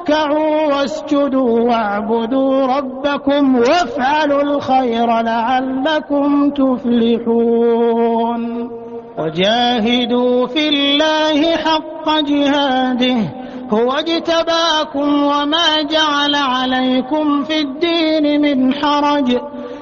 آمنوا اركعوا واسجدوا واعبدوا ربكم وافعلوا الخير لعلكم تفلحون. وجاهدوا في الله حق جهاده هو اجتباكم وما جعل عليكم في الدين من حرج.